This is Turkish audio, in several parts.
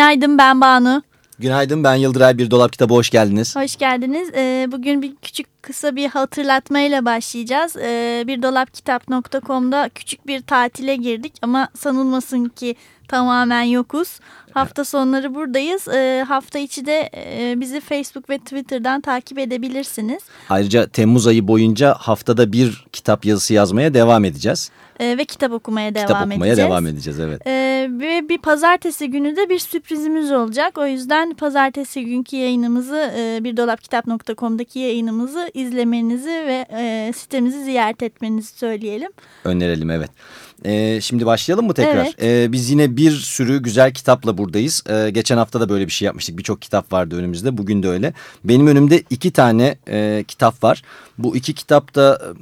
Günaydın ben Banu. Günaydın ben Yıldıray Bir Dolap Kitabı hoş geldiniz. Hoş geldiniz. Ee, bugün bir küçük kısa bir hatırlatmayla başlayacağız. Ee, birdolapkitap.com'da küçük bir tatile girdik ama sanılmasın ki tamamen yokuz. Hafta sonları buradayız. Ee, hafta içi de e, bizi Facebook ve Twitter'dan takip edebilirsiniz. Ayrıca Temmuz ayı boyunca haftada bir kitap yazısı yazmaya devam edeceğiz. Ee, ve kitap okumaya devam kitap okumaya edeceğiz. devam edeceğiz evet. Ee, ve bir pazartesi günü de bir sürprizimiz olacak. O yüzden pazartesi günkü yayınımızı e, birdolapkitap.com'daki yayınımızı izlemenizi ve e, sitemizi ziyaret etmenizi söyleyelim. Önerelim evet. Ee, şimdi başlayalım mı tekrar? Evet. Ee, biz yine bir sürü güzel kitapla buradayız. Ee, geçen hafta da böyle bir şey yapmıştık. Birçok kitap vardı önümüzde. Bugün de öyle. Benim önümde iki tane e, kitap var. Bu iki kitap da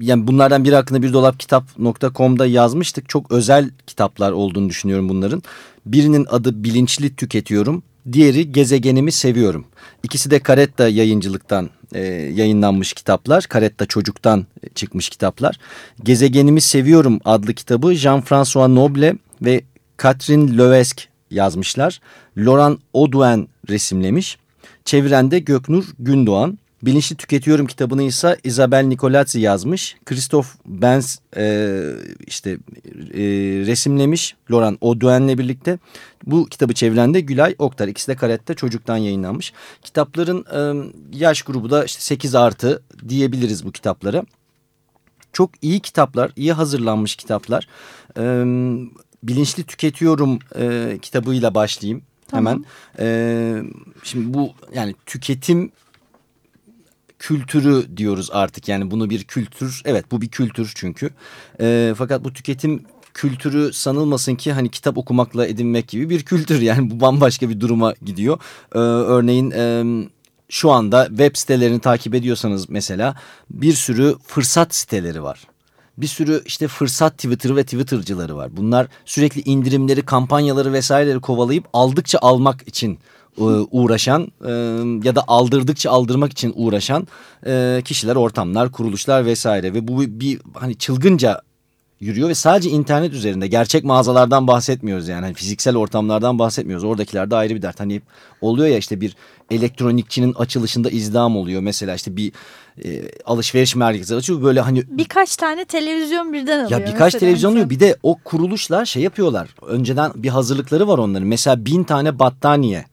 yani bunlardan biri hakkında bir dolap kitap.com'da yazmıştık. Çok özel kitaplar olduğunu düşünüyorum bunların. Birinin adı Bilinçli Tüketiyorum. Diğeri Gezegenimi Seviyorum. İkisi de Karetta yayıncılıktan e, yayınlanmış kitaplar. Karetta Çocuk'tan çıkmış kitaplar. Gezegenimi Seviyorum adlı kitabı Jean-François Noble ve Catherine Levesque yazmışlar. Laurent Audouin resimlemiş. Çeviren de Göknur Gündoğan. Bilinçli Tüketiyorum kitabını ise Isabel Nicolazzi yazmış. Christophe Benz e, işte e, resimlemiş Laurent Audouin'le birlikte. Bu kitabı çeviren de Gülay Oktar. İkisi de Karet'te çocuktan yayınlanmış. Kitapların e, yaş grubu da işte 8 artı diyebiliriz bu kitaplara. Çok iyi kitaplar, iyi hazırlanmış kitaplar. E, Bilinçli Tüketiyorum e, kitabıyla başlayayım. Tamam. Hemen. E, şimdi bu yani tüketim kültürü diyoruz artık. Yani bunu bir kültür evet bu bir kültür çünkü. E, fakat bu tüketim kültürü sanılmasın ki hani kitap okumakla edinmek gibi bir kültür. Yani bu bambaşka bir duruma gidiyor. E, örneğin e, şu anda web sitelerini takip ediyorsanız mesela bir sürü fırsat siteleri var. Bir sürü işte fırsat Twitter ve Twitter'cıları var. Bunlar sürekli indirimleri, kampanyaları vesaireleri kovalayıp aldıkça almak için uğraşan e, ya da aldırdıkça aldırmak için uğraşan e, kişiler, ortamlar, kuruluşlar vesaire ve bu bir hani çılgınca yürüyor ve sadece internet üzerinde gerçek mağazalardan bahsetmiyoruz yani hani fiziksel ortamlardan bahsetmiyoruz. Oradakiler de ayrı bir dert. Hani oluyor ya işte bir elektronikçinin açılışında izdiham oluyor. Mesela işte bir e, alışveriş merkezi açıyor böyle hani Birkaç tane televizyon birden alıyor. ya birkaç televizyon insan. Bir de o kuruluşlar şey yapıyorlar. Önceden bir hazırlıkları var onların. Mesela bin tane battaniye.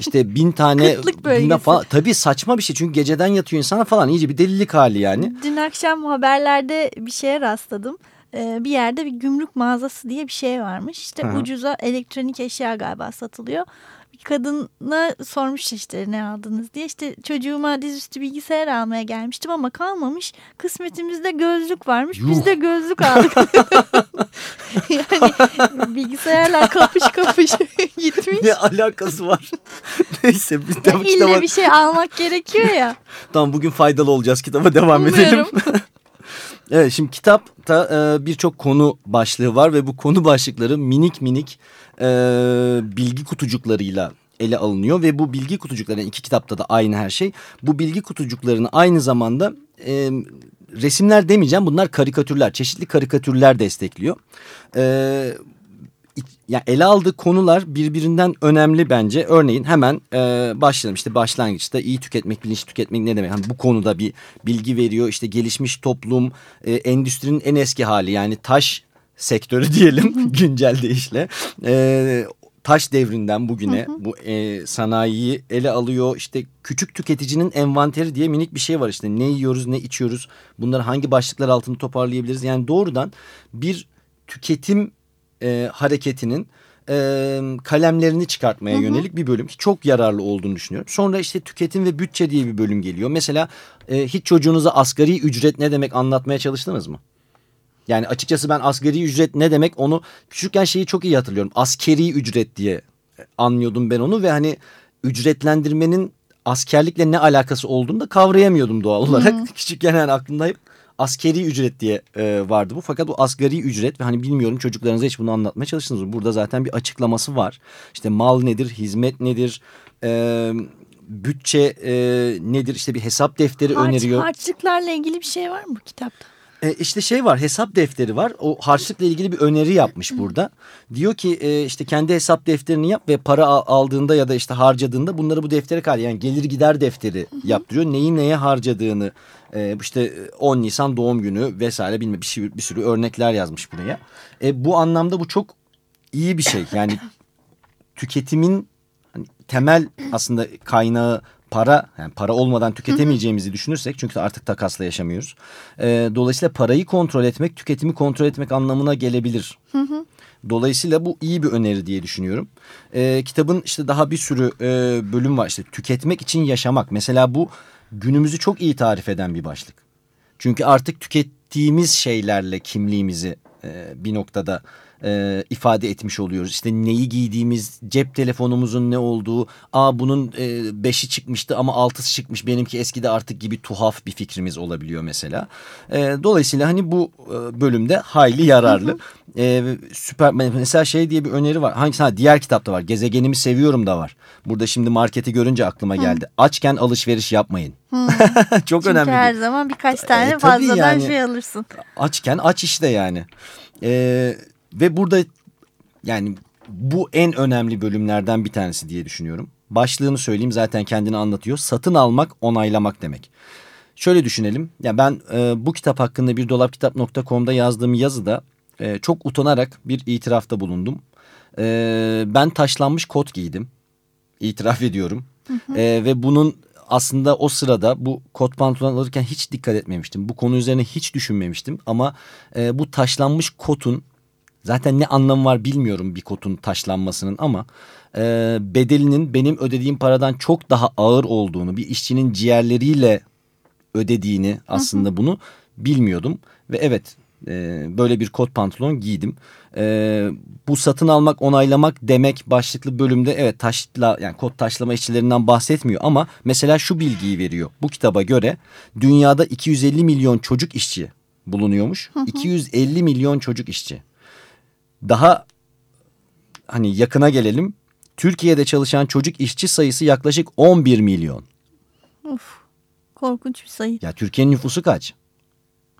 İşte bin tane bilmem falan. Tabii saçma bir şey. Çünkü geceden yatıyor insana falan. iyice bir delilik hali yani. Dün akşam haberlerde bir şeye rastladım. Ee, bir yerde bir gümrük mağazası diye bir şey varmış. İşte Hı hı. ucuza elektronik eşya galiba satılıyor. Bir kadına sormuş işte ne aldınız diye. İşte çocuğuma dizüstü bilgisayar almaya gelmiştim ama kalmamış. Kısmetimizde gözlük varmış. Biz Yuh. de gözlük aldık. yani bilgisayarlar kapış kapış gitmiş. Ne alakası var? Neyse bir Ya tamam, ille kitaba, bir şey almak gerekiyor ya. tamam bugün faydalı olacağız. Kitaba devam edelim. Evet şimdi kitapta e, birçok konu başlığı var ve bu konu başlıkları minik minik e, bilgi kutucuklarıyla ele alınıyor ve bu bilgi kutucukları iki kitapta da aynı her şey. Bu bilgi kutucuklarını aynı zamanda e, resimler demeyeceğim bunlar karikatürler çeşitli karikatürler destekliyor. E, ya ele aldığı konular birbirinden önemli bence. Örneğin hemen e, başlayalım işte başlangıçta iyi tüketmek, bilinçli tüketmek ne demek? Hani bu konuda bir bilgi veriyor. İşte gelişmiş toplum, e, endüstrinin en eski hali yani taş sektörü diyelim güncel deyişle. E, taş devrinden bugüne bu e, sanayiyi ele alıyor. İşte küçük tüketicinin envanteri diye minik bir şey var işte ne yiyoruz ne içiyoruz bunları hangi başlıklar altında toparlayabiliriz. Yani doğrudan bir tüketim e, hareketinin e, kalemlerini çıkartmaya yönelik bir bölüm. Çok yararlı olduğunu düşünüyorum. Sonra işte tüketim ve bütçe diye bir bölüm geliyor. Mesela e, hiç çocuğunuza asgari ücret ne demek anlatmaya çalıştınız mı? Yani açıkçası ben asgari ücret ne demek onu küçükken şeyi çok iyi hatırlıyorum. Askeri ücret diye anlıyordum ben onu ve hani ücretlendirmenin askerlikle ne alakası olduğunu da kavrayamıyordum doğal olarak. Küçükken yani aklımda hep askeri ücret diye e, vardı bu. Fakat bu asgari ücret ve hani bilmiyorum çocuklarınıza hiç bunu anlatmaya çalıştınız mı? Burada zaten bir açıklaması var. İşte mal nedir, hizmet nedir, e, bütçe e, nedir, işte bir hesap defteri Harç, öneriyor. harçlıklarla ilgili bir şey var mı bu kitapta? E, işte şey var hesap defteri var. O harçlıkla ilgili bir öneri yapmış burada. Diyor ki e, işte kendi hesap defterini yap ve para al- aldığında ya da işte harcadığında bunları bu deftere kay. Yani gelir gider defteri yaptırıyor. Neyi neye harcadığını e, işte 10 Nisan doğum günü vesaire bilmem bir, sürü, bir sürü örnekler yazmış buraya. E, bu anlamda bu çok iyi bir şey. Yani tüketimin hani temel aslında kaynağı para yani para olmadan tüketemeyeceğimizi düşünürsek çünkü artık takasla yaşamıyoruz. Ee, dolayısıyla parayı kontrol etmek tüketimi kontrol etmek anlamına gelebilir. Dolayısıyla bu iyi bir öneri diye düşünüyorum. Ee, kitabın işte daha bir sürü e, bölüm var işte tüketmek için yaşamak. Mesela bu günümüzü çok iyi tarif eden bir başlık. Çünkü artık tükettiğimiz şeylerle kimliğimizi e, bir noktada e, ifade etmiş oluyoruz. İşte neyi giydiğimiz, cep telefonumuzun ne olduğu, aa bunun e, beşi çıkmıştı ama altısı çıkmış benimki eskide artık gibi tuhaf bir fikrimiz olabiliyor mesela. E, dolayısıyla hani bu e, bölümde hayli yararlı. E, süper mesela şey diye bir öneri var. Hangisi? Ha, diğer kitapta var. Gezegenimi seviyorum da var. Burada şimdi marketi görünce aklıma geldi. Açken alışveriş yapmayın. Çok Çünkü önemli. her zaman birkaç tane E, fazladan yani. şey alırsın. açken aç işte yani. Ee, ve burada yani bu en önemli bölümlerden bir tanesi diye düşünüyorum. Başlığını söyleyeyim zaten kendini anlatıyor. Satın almak, onaylamak demek. Şöyle düşünelim. Ya ben e, bu kitap hakkında bir dolapkitap.com'da yazdığım yazıda e, çok utanarak bir itirafta bulundum. E, ben taşlanmış kot giydim. İtiraf ediyorum. E, ve bunun aslında o sırada bu kot pantolon alırken hiç dikkat etmemiştim. Bu konu üzerine hiç düşünmemiştim. Ama e, bu taşlanmış kotun zaten ne anlamı var bilmiyorum bir kotun taşlanmasının ama e, bedelinin benim ödediğim paradan çok daha ağır olduğunu bir işçinin ciğerleriyle ödediğini aslında bunu bilmiyordum. Ve evet e, böyle bir kot pantolon giydim. E, bu satın almak onaylamak demek başlıklı bölümde evet taşla yani kot taşlama işçilerinden bahsetmiyor ama mesela şu bilgiyi veriyor. Bu kitaba göre dünyada 250 milyon çocuk işçi bulunuyormuş. 250 milyon çocuk işçi. Daha hani yakına gelelim. Türkiye'de çalışan çocuk işçi sayısı yaklaşık 11 milyon. Of, korkunç bir sayı. Ya Türkiye'nin nüfusu kaç?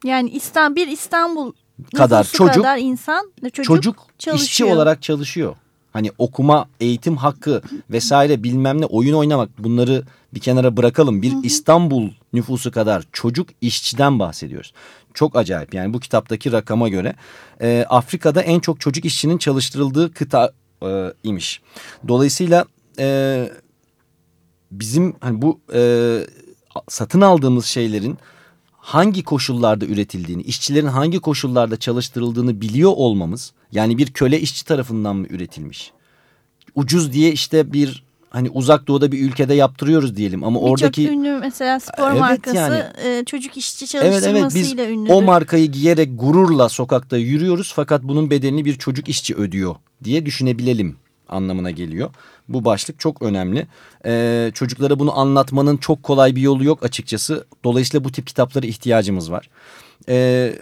Yani İstanbul, bir İstanbul Kadar çocuk- kadar insan çocuk, Çocuk, işçi olarak çalışıyor. Hani okuma, eğitim hakkı vesaire bilmem ne oyun oynamak bunları bir kenara bırakalım. Bir İstanbul nüfusu kadar çocuk işçiden bahsediyoruz. Çok acayip yani bu kitaptaki rakama göre e, Afrika'da en çok çocuk işçinin çalıştırıldığı kıta e, imiş. Dolayısıyla e, bizim hani bu e, satın aldığımız şeylerin hangi koşullarda üretildiğini, işçilerin hangi koşullarda çalıştırıldığını biliyor olmamız, yani bir köle işçi tarafından mı üretilmiş? Ucuz diye işte bir hani uzak doğuda bir ülkede yaptırıyoruz diyelim ama Birçok oradaki ünlü mesela spor Evet markası yani. e, çocuk işçi evet evet çalıştırmasıyla ünlüdür. o markayı giyerek gururla sokakta yürüyoruz fakat bunun bedelini bir çocuk işçi ödüyor diye düşünebilelim anlamına geliyor. Bu başlık çok önemli. Ee, çocuklara bunu anlatmanın çok kolay bir yolu yok açıkçası. Dolayısıyla bu tip kitaplara ihtiyacımız var. Ee,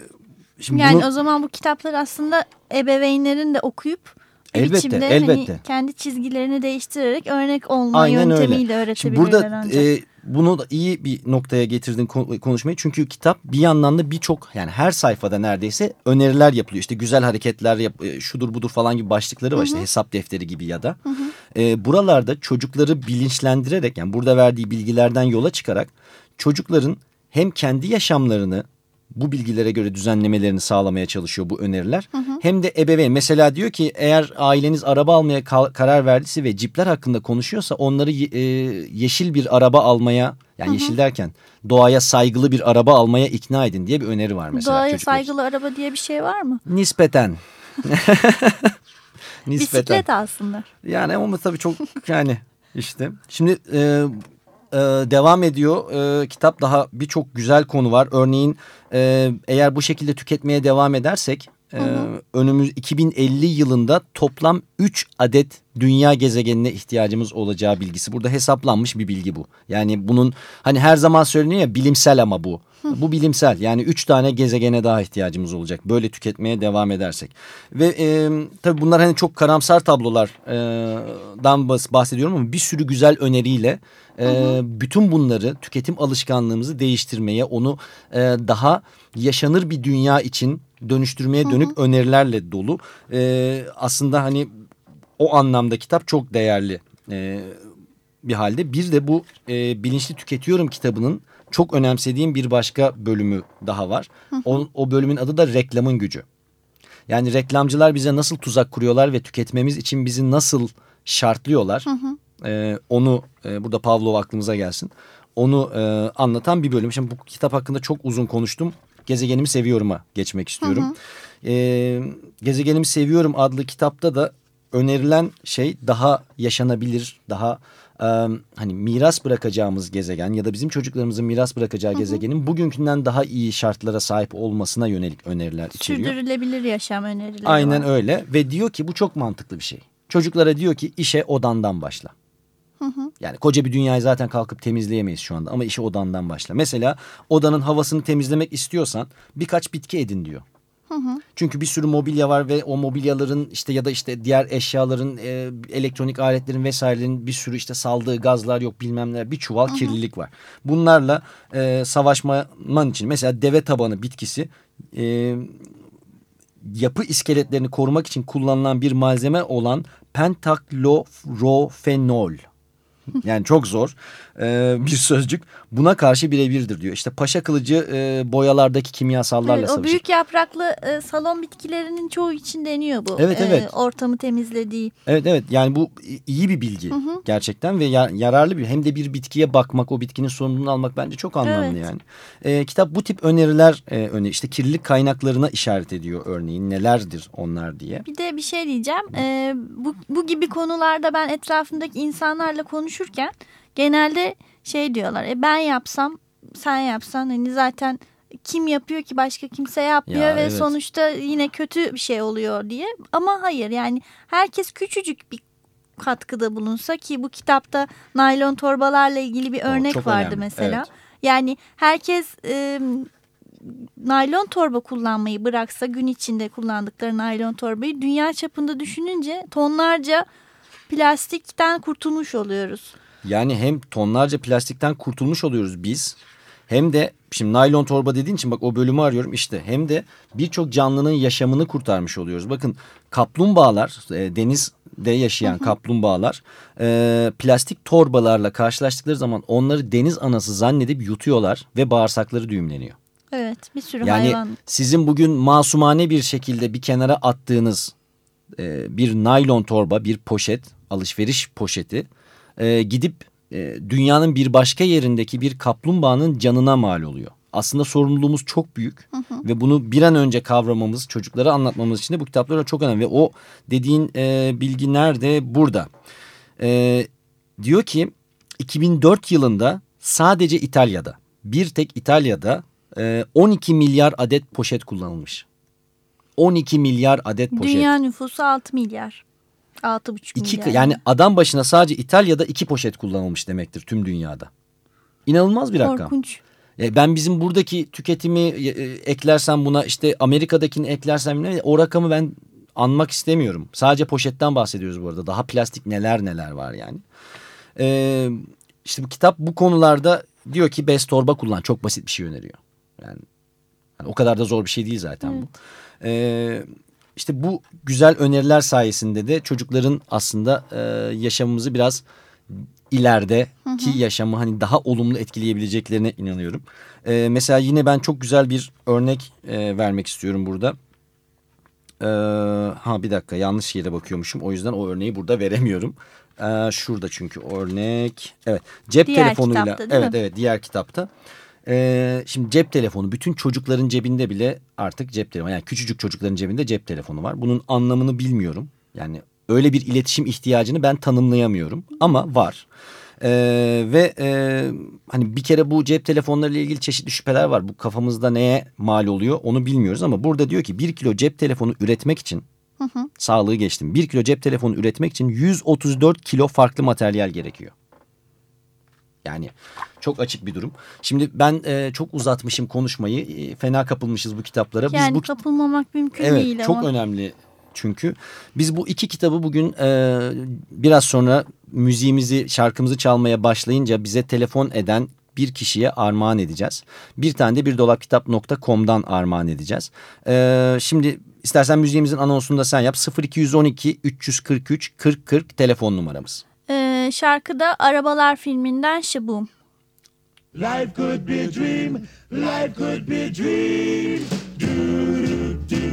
şimdi yani bunu- o zaman bu kitapları aslında ebeveynlerin de okuyup Elbette, biçimde elbette. Hani kendi çizgilerini değiştirerek örnek olma Aynen öyle. yöntemiyle Şimdi öğretebilirler burada ancak. e, bunu da iyi bir noktaya getirdin kon- konuşmayı. Çünkü kitap bir yandan da birçok yani her sayfada neredeyse öneriler yapılıyor. İşte güzel hareketler yap, e, şudur budur falan gibi başlıkları var. işte hesap defteri gibi ya da. E, buralarda çocukları bilinçlendirerek yani burada verdiği bilgilerden yola çıkarak çocukların hem kendi yaşamlarını bu bilgilere göre düzenlemelerini sağlamaya çalışıyor bu öneriler. Hem de ebeveyn mesela diyor ki eğer aileniz araba almaya karar verdiyse ve cipler hakkında konuşuyorsa onları e, yeşil bir araba almaya yani yeşil derken doğaya saygılı bir araba almaya ikna edin diye bir öneri var mesela. Doğaya çocuklar saygılı araba diye bir şey var mı? Nispeten. Nispeten. Bisiklet alsınlar. Yani ama tabii çok yani işte. Şimdi e, e, devam ediyor. E, kitap daha birçok güzel konu var. Örneğin e, eğer bu şekilde tüketmeye devam edersek e, önümüz 2050 yılında toplam 3 adet dünya gezegenine ihtiyacımız olacağı bilgisi. Burada hesaplanmış bir bilgi bu. Yani bunun hani her zaman söyleniyor ya bilimsel ama bu. Bu bilimsel yani üç tane gezegene daha ihtiyacımız olacak. Böyle tüketmeye devam edersek. Ve e, tabii bunlar hani çok karamsar tablolardan bahsediyorum ama bir sürü güzel öneriyle e, bütün bunları tüketim alışkanlığımızı değiştirmeye, onu e, daha yaşanır bir dünya için dönüştürmeye dönük önerilerle dolu. E, aslında hani o anlamda kitap çok değerli e, bir halde. Bir de bu e, bilinçli tüketiyorum kitabının çok önemsediğim bir başka bölümü daha var. O, o bölümün adı da reklamın gücü. Yani reklamcılar bize nasıl tuzak kuruyorlar ve tüketmemiz için bizi nasıl şartlıyorlar. E, onu e, burada Pavlov aklımıza gelsin. Onu e, anlatan bir bölüm. Şimdi bu kitap hakkında çok uzun konuştum. Gezegenimi Seviyorum'a geçmek istiyorum. E, Gezegenimi Seviyorum adlı kitapta da önerilen şey daha yaşanabilir, daha e, hani miras bırakacağımız gezegen ya da bizim çocuklarımızın miras bırakacağı hı hı. gezegenin bugünkünden daha iyi şartlara sahip olmasına yönelik öneriler içeriyor. Sürdürülebilir yaşam önerileri Aynen var. öyle ve diyor ki bu çok mantıklı bir şey. Çocuklara diyor ki işe odandan başla. Yani koca bir dünyayı zaten kalkıp temizleyemeyiz şu anda ama işe odandan başla. Mesela odanın havasını temizlemek istiyorsan birkaç bitki edin diyor. Çünkü bir sürü mobilya var ve o mobilyaların işte ya da işte diğer eşyaların, e, elektronik aletlerin vesairelerin bir sürü işte saldığı gazlar yok bilmem ne bir çuval kirlilik var. Bunlarla e, savaşman için mesela deve tabanı bitkisi e, yapı iskeletlerini korumak için kullanılan bir malzeme olan pentaklorofenol. Yani çok zor ee, bir sözcük. Buna karşı birebirdir diyor. İşte paşa kılıcı e, boyalardaki kimyasallarla Evet, o savaşır. büyük yapraklı e, salon bitkilerinin çoğu için deniyor bu. Evet, e, evet. ortamı temizlediği. Evet evet yani bu iyi bir bilgi Hı hı. gerçekten ve ya- yararlı bir hem de bir bitkiye bakmak o bitkinin sorumluluğunu almak bence çok anlamlı Evet. yani. Ee, kitap bu tip öneriler e, öne işte kirlilik kaynaklarına işaret ediyor örneğin nelerdir onlar diye. Bir de bir şey diyeceğim. E, bu, bu gibi konularda ben etrafımdaki insanlarla konuşurken genelde şey diyorlar. E, ben yapsam sen yapsan hani zaten kim yapıyor ki başka kimse yapmıyor Ya, ve evet. sonuçta yine kötü bir şey oluyor diye. Ama hayır yani herkes küçücük bir katkıda bulunsa ki bu kitapta naylon torbalarla ilgili bir O örnek çok vardı önemli, mesela. evet. Yani herkes e, naylon torba kullanmayı bıraksa gün içinde kullandıkları naylon torbayı dünya çapında düşününce tonlarca plastikten kurtulmuş oluyoruz. Yani hem tonlarca plastikten kurtulmuş oluyoruz biz hem de şimdi naylon torba dediğin için bak o bölümü arıyorum işte hem de birçok canlının yaşamını kurtarmış oluyoruz. Bakın kaplumbağalar e, denizde yaşayan kaplumbağalar e, plastik torbalarla karşılaştıkları zaman onları deniz anası zannedip yutuyorlar ve bağırsakları düğümleniyor. Evet bir sürü Yani hayvan. sizin bugün masumane bir şekilde bir kenara attığınız e, bir naylon torba, bir poşet, alışveriş poşeti e, gidip e, dünyanın bir başka yerindeki bir kaplumbağanın canına mal oluyor. Aslında sorumluluğumuz çok büyük ve bunu bir an önce kavramamız, çocuklara anlatmamız için de bu kitaplar çok önemli. Ve o dediğin e, bilgi nerede? Burada. E, diyor ki 2004 yılında sadece İtalya'da, bir tek İtalya'da e, 12 milyar adet poşet kullanılmış. 12 milyar adet poşet. Dünya nüfusu 6 milyar. 6,5 İki, milyar. yani adam başına sadece İtalya'da iki poşet kullanılmış demektir tüm dünyada. İnanılmaz bir rakam. Korkunç. E, ben bizim buradaki tüketimi e, e, eklersem buna işte Amerika'dakini eklersem ne, o rakamı ben anmak istemiyorum. Sadece poşetten bahsediyoruz bu arada. Daha plastik neler neler var yani. E, işte bu kitap bu konularda diyor ki bez torba kullan. Çok basit bir şey öneriyor. Yani, yani o kadar da zor bir şey değil zaten bu. E, işte bu güzel öneriler sayesinde de çocukların aslında e, yaşamımızı biraz ileride ki yaşamı hani daha olumlu etkileyebileceklerine inanıyorum. E, mesela yine ben çok güzel bir örnek e, vermek istiyorum burada. E, ha bir dakika yanlış yere bakıyormuşum o yüzden o örneği burada veremiyorum. E, şurada çünkü örnek. Evet cep Diğer telefonuyla. kitapta evet mi? evet diğer kitapta. Ee, şimdi cep telefonu bütün çocukların cebinde bile artık cep telefonu yani küçücük çocukların cebinde cep telefonu var. Bunun anlamını bilmiyorum. Yani öyle bir iletişim ihtiyacını ben tanımlayamıyorum ama var. Ee, ve e, hani bir kere bu cep telefonları ile ilgili çeşitli şüpheler var. Bu kafamızda neye mal oluyor onu bilmiyoruz ama burada diyor ki bir kilo cep telefonu üretmek için Hı hı. sağlığı geçtim. Bir kilo cep telefonu üretmek için 134 kilo farklı materyal gerekiyor. Yani çok açık bir durum. Şimdi ben e, çok uzatmışım konuşmayı. E, fena kapılmışız bu kitaplara. Yani Biz bu kapılmamak mümkün Evet değil çok ama. önemli çünkü. Biz bu iki kitabı bugün e, biraz sonra müziğimizi şarkımızı çalmaya başlayınca bize telefon eden bir kişiye armağan edeceğiz. Bir tane de bir dolapkitap.com'dan armağan edeceğiz. E, şimdi istersen müziğimizin anonsunu da sen yap. 0212 343 40 40 telefon numaramız. Ee, şarkıda Arabalar filminden Şabum. Life could be a dream. Life could be a dream. Do do do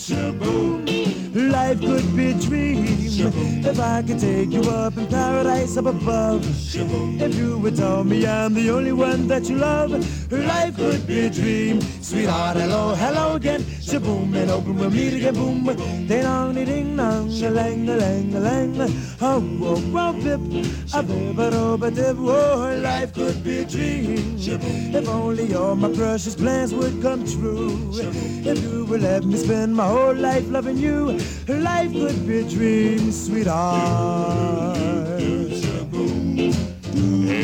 Life could be a dream. If I could take you up in paradise up above. If you would tell me I'm the only one that you love. Life could be a dream. Sweetheart, hello, hello again. Shaboom and open we'll meet again. Boom. Ding dong, ding dong, a lang, a lang, a lang. Oh, oh, oh, bip. A bip, a do, a dip. Oh, life could be a dream. If only all my precious plans would come true. If you would let me spend my whole life loving you, life could be a dream, sweetheart.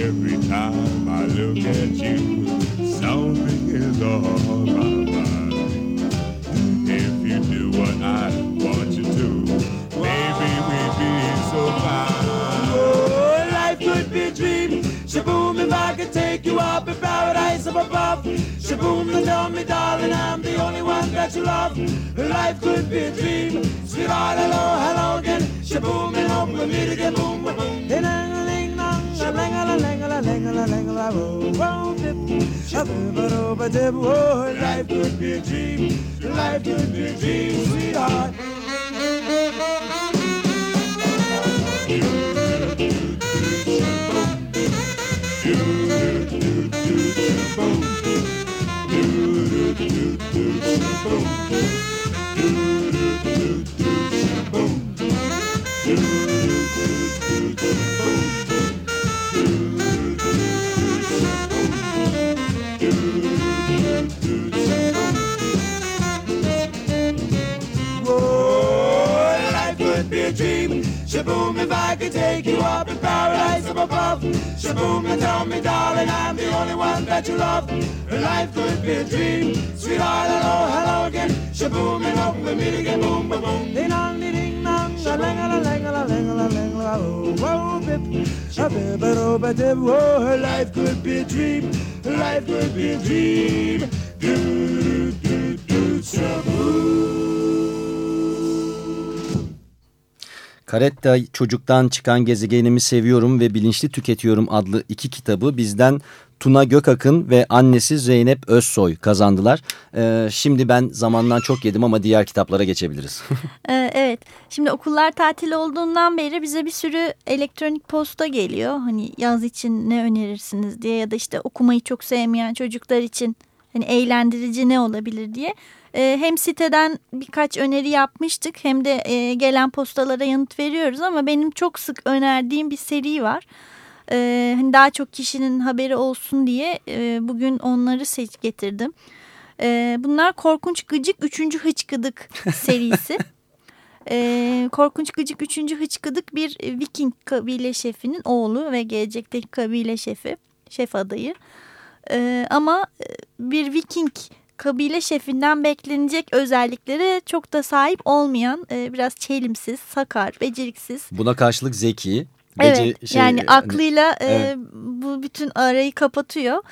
Every time I look at you, something is on my Shaboom, if I could take you up in paradise up above. Shaboom, and tell me, darling, I'm the only one that you love. Life could be a dream. Sweetheart, hello, hello again. Shaboom, and hope we meet again. Boom, boom, boom. Oh. Oh, life could be a dream. Life could be a dream, sweetheart. Shaboom, if I could take you up Shaboom, and tell me, darling, I'm the only one that you love. Life could be a dream. Sweetheart, hello, hello again. Shaboom, and hope we meet again. Boom, boom, boom. Ding dong, ding dong, a lang a lang a lang a lang oh, a Whoa, bip, a bip, a do, ba dip. Whoa, oh, life could be a dream. Life could be a dream. Do, Karetta Çocuktan Çıkan Gezegenimi Seviyorum ve Bilinçli Tüketiyorum adlı iki kitabı bizden Tuna Gökakın ve annesi Zeynep Özsoy kazandılar. Ee, şimdi ben zamandan çok yedim ama diğer kitaplara geçebiliriz. Ee, evet. Şimdi okullar tatil olduğundan beri bize bir sürü elektronik posta geliyor. Hani yaz için ne önerirsiniz diye ya da işte okumayı çok sevmeyen çocuklar için hani eğlendirici ne olabilir diye. Ee, hem siteden birkaç öneri yapmıştık hem de e, gelen postalara yanıt veriyoruz ama benim çok sık önerdiğim bir seri var. Ee, hani daha çok kişinin haberi olsun diye e, bugün onları seç getirdim. Ee, bunlar Korkunç Gıcık 3. Hıçkıdık serisi. Ee, Korkunç Gıcık 3. Hıçkıdık bir e, Viking kabile şefinin oğlu ve gelecekteki kabile şefi, şef adayı. Ee, ama e, bir Viking kabile şefinden beklenecek özelliklere çok da sahip olmayan e, biraz çelimsiz, sakar, beceriksiz. Buna karşılık zeki. Evet şey, yani hani- aklıyla e, evet. bu bütün arayı kapatıyor.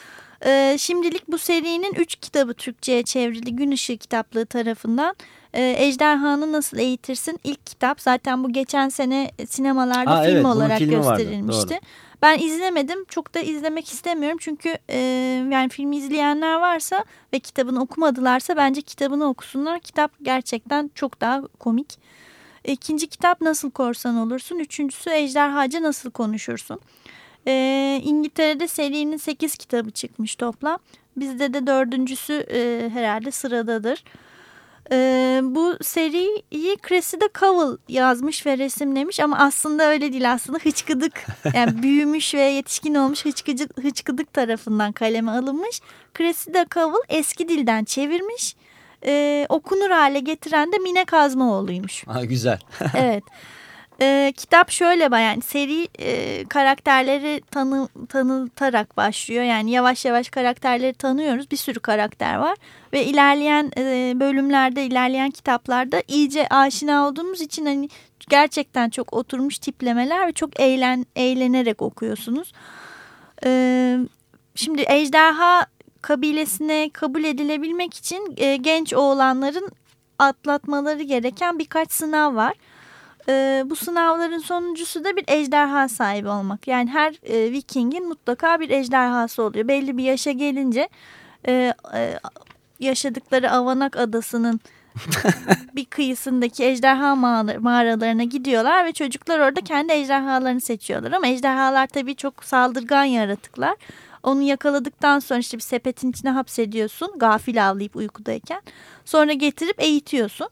E, şimdilik bu serinin üç kitabı Türkçe'ye çevrildi Gün Işığı kitaplığı tarafından. E, Ejderhanı Nasıl Eğitirsin ilk kitap zaten bu geçen sene sinemalarda Aa, film evet, olarak filmi vardı, gösterilmişti. doğru. Ben izlemedim çok da izlemek istemiyorum çünkü e, yani filmi izleyenler varsa ve kitabını okumadılarsa bence kitabını okusunlar. Kitap gerçekten çok daha komik. İkinci kitap Nasıl Korsan Olursun. Üçüncüsü Ejderhacı Nasıl Konuşursun. Ee, İngiltere'de serinin 8 kitabı çıkmış toplam. Bizde de dördüncüsü e, herhalde sıradadır. Ee, bu seriyi Cressida Cowell yazmış ve resimlemiş ama aslında öyle değil aslında hıçkıdık yani büyümüş ve yetişkin olmuş hıçkıdık, hıçkıdık tarafından kaleme alınmış. Cressida Cowell eski dilden çevirmiş e, okunur hale getiren de Mine Kazmaoğlu'ymuş. Ha, güzel. evet. E, kitap şöyle yani seri e, karakterleri tanı, tanıtarak başlıyor. Yani yavaş yavaş karakterleri tanıyoruz. Bir sürü karakter var. Ve ilerleyen e, bölümlerde, ilerleyen kitaplarda iyice aşina olduğumuz için hani gerçekten çok oturmuş tiplemeler ve çok eğlen, eğlenerek okuyorsunuz. E, şimdi Ejderha kabilesine kabul edilebilmek için e, genç oğlanların atlatmaları gereken birkaç sınav var. E, bu sınavların sonuncusu da bir ejderha sahibi olmak. Yani her e, Viking'in mutlaka bir ejderhası oluyor. Belli bir yaşa gelince e, e, yaşadıkları Avanak Adası'nın bir kıyısındaki ejderha mağaralarına gidiyorlar ve çocuklar orada kendi ejderhalarını seçiyorlar. Ama ejderhalar tabii çok saldırgan yaratıklar. Onu yakaladıktan sonra işte bir sepetin içine hapsediyorsun gafil avlayıp uykudayken. Sonra getirip eğitiyorsun.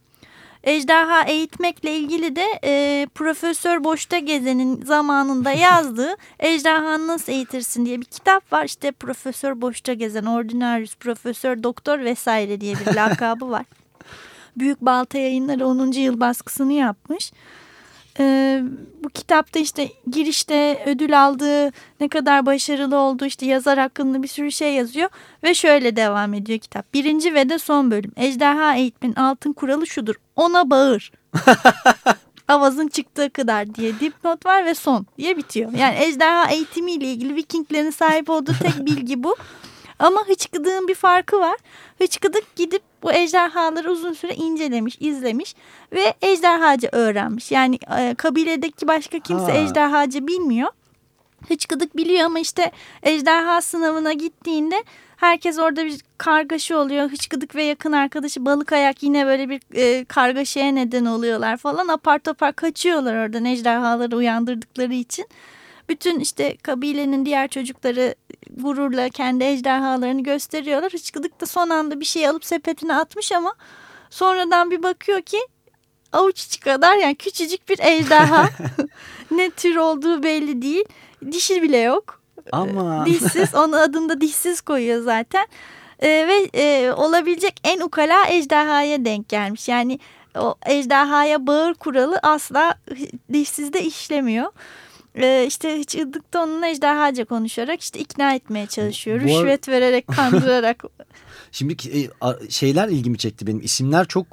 Ejderha eğitmekle ilgili de e, Profesör Boşta Gezen'in zamanında yazdığı Ejderhanı Nasıl Eğitirsin diye bir kitap var. İşte Profesör Boşta Gezen, Ordinarius, Profesör Doktor vesaire diye bir lakabı var. Büyük Balta Yayınları 10. yıl baskısını yapmış. Ee, bu kitapta işte girişte ödül aldığı ne kadar başarılı olduğu işte yazar hakkında bir sürü şey yazıyor ve şöyle devam ediyor kitap. Birinci ve de son bölüm. Ejderha eğitimin altın kuralı şudur. Ona bağır. Avazın çıktığı kadar diye dipnot var ve son diye bitiyor. Yani ejderha eğitimiyle ilgili Vikinglerin sahip olduğu tek bilgi bu. Ama hıçkıdığın bir farkı var. Hıçkıdık gidip bu ejderhaları uzun süre incelemiş, izlemiş ve ejderhacı öğrenmiş. Yani e, kabiledeki başka kimse ha. ejderhacı bilmiyor. Hıçkıdık biliyor ama işte ejderha sınavına gittiğinde herkes orada bir kargaşa oluyor. Hıçkıdık ve yakın arkadaşı balık ayak yine böyle bir e, kargaşaya neden oluyorlar falan. Apar topar kaçıyorlar oradan ejderhaları uyandırdıkları için. Bütün işte kabilenin diğer çocukları gururla kendi ejderhalarını gösteriyorlar. Hıçkıdık da son anda bir şey alıp sepetine atmış ama sonradan bir bakıyor ki avuç içi kadar yani küçücük bir ejderha. ne tür olduğu belli değil. Dişi bile yok. Ama. Dişsiz. Onun adını da dişsiz koyuyor zaten. Ee, ve e, olabilecek en ukala ejderhaya denk gelmiş. Yani o ejderhaya bağır kuralı asla dişsizde işlemiyor. Ee, işte hiç ıddıkta onunla ejderhaca konuşarak işte ikna etmeye çalışıyor. Rüşvet vererek kandırarak. Şimdi e, şeyler ilgimi çekti benim. isimler çok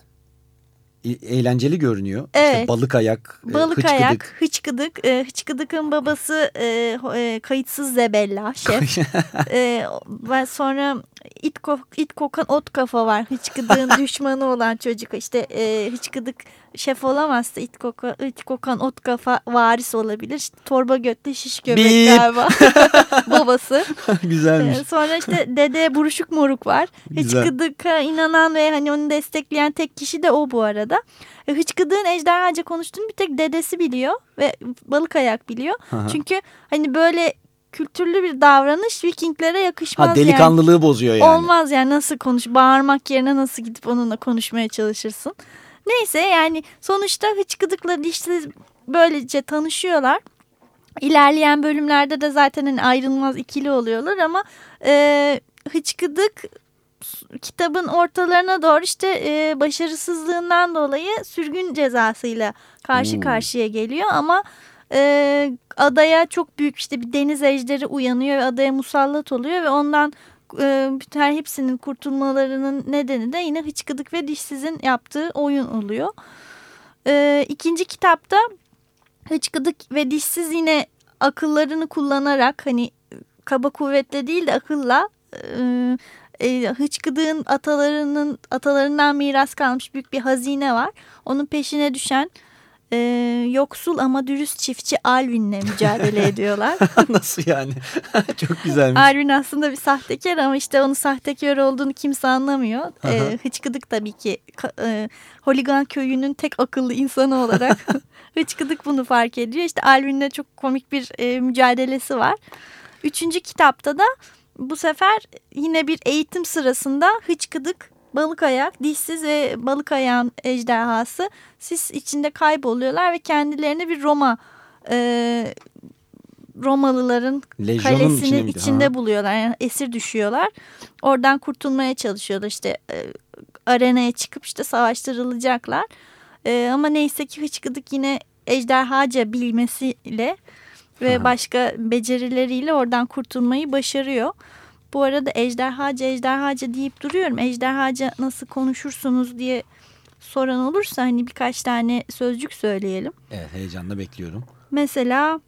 eğlenceli görünüyor. Evet. İşte balık ayak, e, balık hıçkıdık. ayak, hıçkıdık. E, hıçkıdık'ın babası e, e, kayıtsız Zebella şef. e, ve sonra it, ko it kokan ot kafa var. Hıçkıdık'ın düşmanı olan çocuk. İşte e, hıçkıdık şef olamazsa it, koka, it kokan ot kafa varis olabilir. Torba götte şiş göbek Bip. galiba. babası. Güzelmiş. E, sonra işte dede buruşuk moruk var. Hıçkıdık'a inanan ve hani onu destekleyen tek kişi de o bu arada. E, Hıçkıdık'ın ejderhaca konuştuğunu bir tek dedesi biliyor ve balık ayak biliyor. Aha. Çünkü hani böyle kültürlü bir davranış Vikinglere yakışmaz. Ha, delikanlılığı yani. bozuyor yani. Olmaz yani nasıl konuş bağırmak yerine nasıl gidip onunla konuşmaya çalışırsın. Neyse yani sonuçta hıçkıdıkla dişsiz böylece tanışıyorlar. İlerleyen bölümlerde de zaten hani ayrılmaz ikili oluyorlar ama e, hıçkıdık kitabın ortalarına doğru işte e, başarısızlığından dolayı sürgün cezasıyla karşı hmm. karşıya geliyor ama e, adaya çok büyük işte bir deniz ejderi uyanıyor ve adaya musallat oluyor ve ondan her hepsinin kurtulmalarının nedeni de yine hıçkıdık ve dişsizin yaptığı oyun oluyor. E, ikinci kitapta hıçkıdık ve dişsiz yine akıllarını kullanarak hani kaba kuvvetle değil de akılla e, e, hıçkıdığın atalarının atalarından miras kalmış büyük bir hazine var. Onun peşine düşen e, yoksul ama dürüst çiftçi Alvin'le mücadele ediyorlar. Nasıl yani? Çok güzelmiş. Alvin aslında bir sahtekar ama işte onun sahtekar olduğunu kimse anlamıyor. e, hıçkıdık tabii ki e, Holigan köyünün tek akıllı insanı olarak hıçkıdık bunu fark ediyor. İşte Alvin'le çok komik bir e, mücadelesi var. Üçüncü kitapta da bu sefer yine bir eğitim sırasında hıçkıdık balık ayak, dişsiz ve balık ayağın ejderhası sis içinde kayboluyorlar ve kendilerini bir Roma e, Romalıların Lejyonun kalesinin içinde Ha. buluyorlar. Yani esir düşüyorlar. Oradan kurtulmaya çalışıyorlar. İşte e, arenaya çıkıp işte savaştırılacaklar. E, ama neyse ki hıçkıdık yine ejderhaca bilmesiyle ve Aha. başka becerileriyle oradan kurtulmayı başarıyor. Bu arada ejderhaca ejderhaca deyip duruyorum. Ejderhaca nasıl konuşursunuz diye soran olursa hani birkaç tane sözcük söyleyelim. Evet heyecanla bekliyorum. Mesela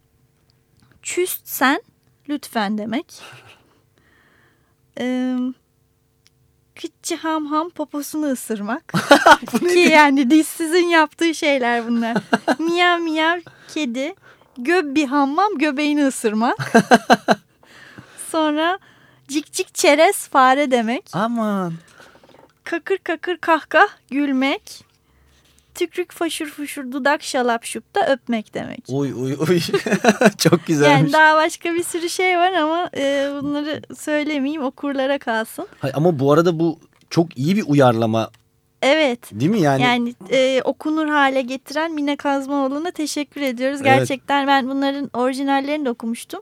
çüst sen lütfen demek. Ee, kıtçı ham ham poposunu ısırmak. Ki yani dişsizin yaptığı şeyler bunlar. miyav miyav kedi. Göb bir hammam göbeğini ısırmak. Sonra cik cik çerez fare demek. Aman. Kakır kakır kahkah gülmek. Tükrük faşur fuşur dudak şalap şup da öpmek demek. Uy uy uy. Çok güzelmiş. Yani daha başka bir sürü şey var ama e, bunları söylemeyeyim okurlara kalsın. Hay, ama bu arada bu çok iyi bir uyarlama Evet. değil mi? Yani, Yani e, okunur hale getiren Mine Kazmaoğlu'na teşekkür ediyoruz. Evet. Gerçekten ben bunların orijinallerini de okumuştum.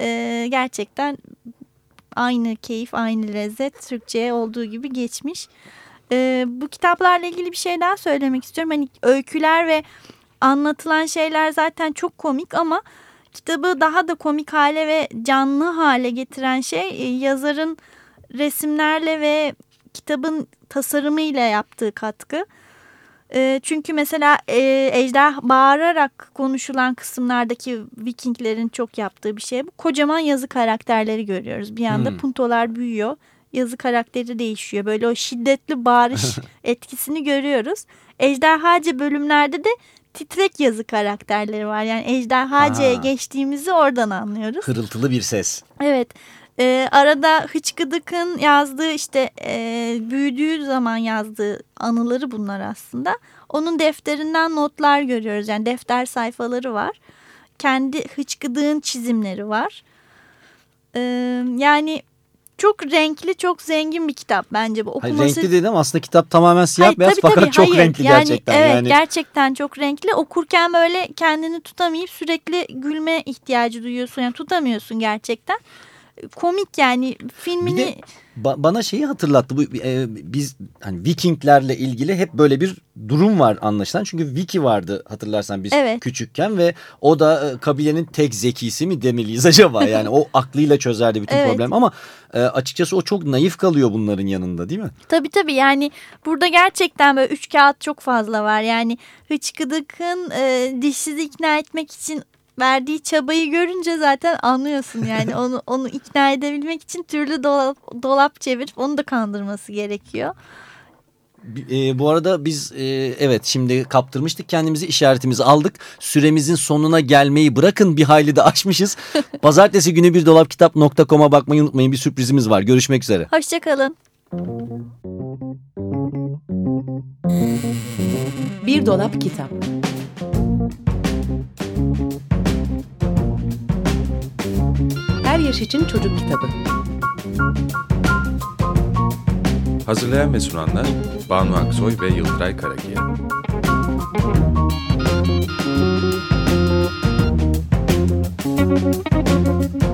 E, gerçekten aynı keyif, aynı lezzet Türkçe'ye olduğu gibi geçmiş. E, bu kitaplarla ilgili bir şey daha söylemek istiyorum. Hani öyküler ve anlatılan şeyler zaten çok komik ama kitabı daha da komik hale ve canlı hale getiren şey e, yazarın resimlerle ve kitabın tasarımıyla yaptığı katkı. E, çünkü mesela e, ejder bağırarak konuşulan kısımlardaki Vikinglerin çok yaptığı bir şey bu. Kocaman yazı karakterleri görüyoruz. Bir anda Hmm. puntolar büyüyor. Yazı karakteri değişiyor. Böyle o şiddetli bağırış etkisini görüyoruz. Ejderhaca bölümlerde de titrek yazı karakterleri var. Yani ejderhaca'ya Ha. geçtiğimizi oradan anlıyoruz. hırıltılı bir ses. Evet. Ee, arada Hıçkıdık'ın yazdığı işte e, büyüdüğü zaman yazdığı anıları bunlar aslında. Onun defterinden notlar görüyoruz. Yani defter sayfaları var. Kendi Hıçkıdık'ın çizimleri var. Ee, yani çok renkli, çok zengin bir kitap bence bu. Hayır, Okuması renkli dedim aslında kitap tamamen siyah Hayır, beyaz tabii, fakat tabii, çok hayır. renkli yani, gerçekten. Evet yani gerçekten çok renkli. Okurken böyle kendini tutamayıp sürekli gülme ihtiyacı duyuyorsun. Yani tutamıyorsun gerçekten. Komik yani filmini... Bir de ba- bana şeyi hatırlattı. Bu e, biz hani Vikinglerle ilgili hep böyle bir durum var anlaşılan. Çünkü Viki vardı hatırlarsan biz Evet. küçükken ve o da e, kabilenin tek zekisi mi demeliyiz acaba? Yani o aklıyla çözerdi bütün Evet. problem ama e, açıkçası o çok naif kalıyor bunların yanında değil mi? Tabii tabii yani burada gerçekten böyle üç kağıt çok fazla var. Yani Hıçkıdık'ın e, dişsizi ikna etmek için verdiği çabayı görünce zaten anlıyorsun. Yani onu onu ikna edebilmek için türlü dolap, dolap çevirip onu da kandırması gerekiyor. E, bu arada biz e, evet şimdi kaptırmıştık kendimizi işaretimizi aldık. Süremizin sonuna gelmeyi bırakın bir hayli de aşmışız. Pazartesi günü bir dolapkitap.com'a bakmayı unutmayın bir sürprizimiz var. Görüşmek üzere. Hoşçakalın. Bir dolap kitap. Yaş için çocuk kitabı. Hazırlayan ve sunanlar Banu Aksoy ve Yıldıray Karakiya. Thank